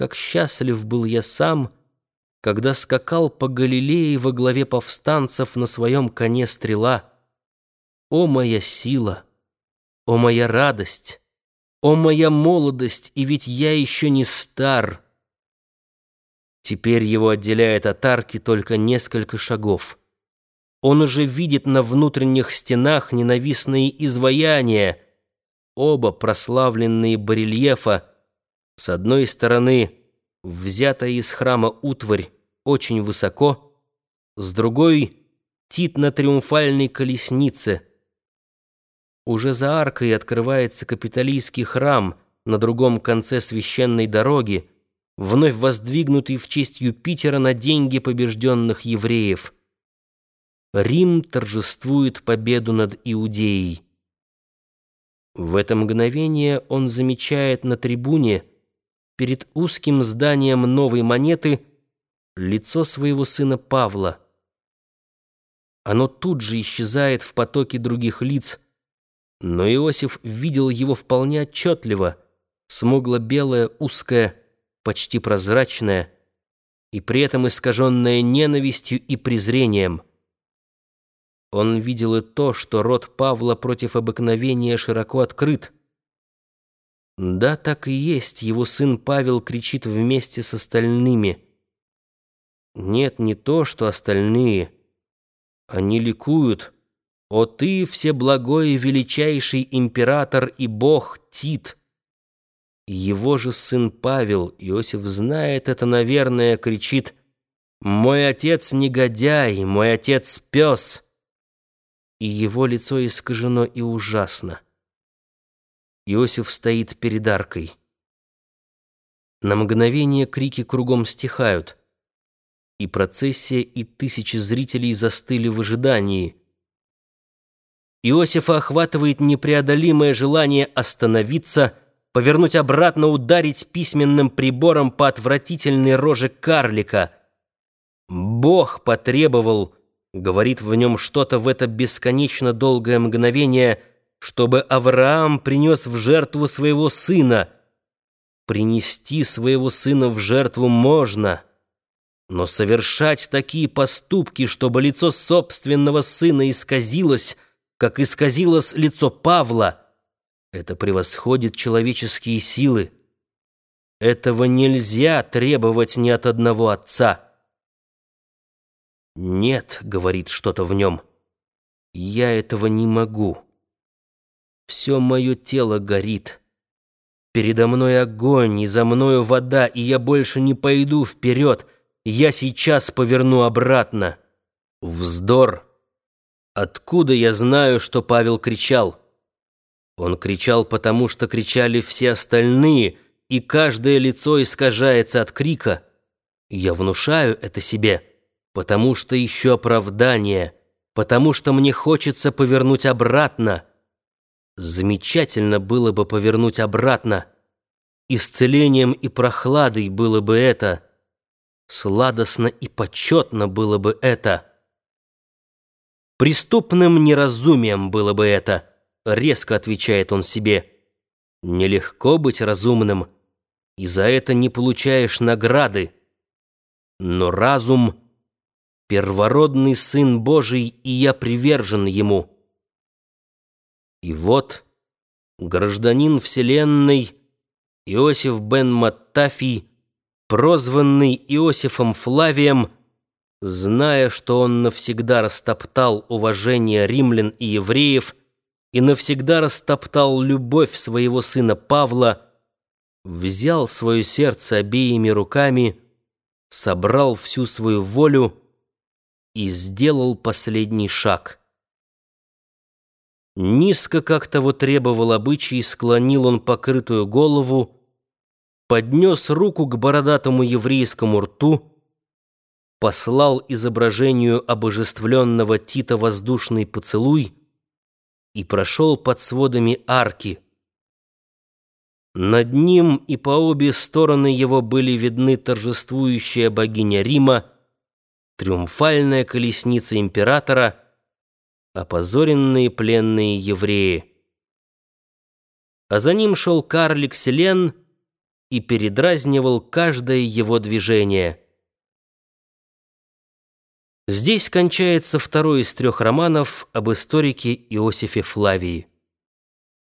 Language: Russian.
Как счастлив был я сам, когда скакал по Галилее во главе повстанцев на своем коне стрела. О моя сила! О моя радость! О моя молодость! И ведь я еще не стар. Теперь его отделяет от арки только несколько шагов. Он уже видит на внутренних стенах ненавистные изваяния, оба прославленные барельефа, с одной стороны, взятая из храма утварь очень высоко, с другой — Тит на триумфальной колеснице. Уже за аркой открывается капитолийский храм на другом конце священной дороги, вновь воздвигнутый в честь Юпитера на деньги побежденных евреев. Рим торжествует победу над Иудеей. В это мгновение он замечает на трибуне — перед узким зданием новой монеты лицо своего сына Павла. Оно тут же исчезает в потоке других лиц, но Иосиф видел его вполне отчетливо, смугло-белое, узкое, почти прозрачное, и при этом искаженное ненавистью и презрением. Он видел и то, что рот Павла против обыкновения широко открыт, да, так и есть, его сын Павел кричит вместе с остальными. Нет, не то, что остальные. Они ликуют. «О ты, всеблагой и величайший император и бог Тит!» Его же сын Павел, Иосиф знает это, наверное, кричит «Мой отец негодяй, мой отец пес!» И его лицо искажено и ужасно. Иосиф стоит перед аркой. На мгновение крики кругом стихают, и процессия и тысячи зрителей застыли в ожидании. Иосифа охватывает непреодолимое желание остановиться, повернуть обратно, ударить письменным прибором по отвратительной роже карлика. «Бог потребовал», — говорит в нем что-то в это бесконечно долгое мгновение — чтобы Авраам принес в жертву своего сына. Принести своего сына в жертву можно, но совершать такие поступки, чтобы лицо собственного сына исказилось, как исказилось лицо Павла, это превосходит человеческие силы. Этого нельзя требовать ни от одного отца. «Нет», — говорит что-то в нем, — «я этого не могу». Все мое тело горит. Передо мной огонь, и за мною вода, и я больше не пойду вперед. Я сейчас поверну обратно. Вздор. Откуда я знаю, что Павел кричал? Он кричал, потому что кричали все остальные, и каждое лицо искажается от крика. Я внушаю это себе, потому что ищу оправдание, потому что мне хочется повернуть обратно. Замечательно было бы повернуть обратно. Исцелением и прохладой было бы это. Сладостно и почетно было бы это. Преступным неразумием было бы это, резко отвечает он себе. Нелегко быть разумным, и за это не получаешь награды. Но разум — первородный Сын Божий, и я привержен ему. И вот гражданин Вселенной Иосиф бен Маттафий, прозванный Иосифом Флавием, зная, что он навсегда растоптал уважение римлян и евреев и навсегда растоптал любовь своего сына Павла, взял свое сердце обеими руками, собрал всю свою волю и сделал последний шаг — Низко, как того требовал обычай, склонил он покрытую голову, поднес руку к бородатому еврейскому рту, послал изображению обожествленного Тита воздушный поцелуй и прошел под сводами арки. Над ним и по обе стороны его были видны торжествующая богиня Рима, триумфальная колесница императора — опозоренные пленные евреи. А за ним шел карлик Селен и передразнивал каждое его движение. Здесь кончается второй из трех романов об историке Иосифе Флавии.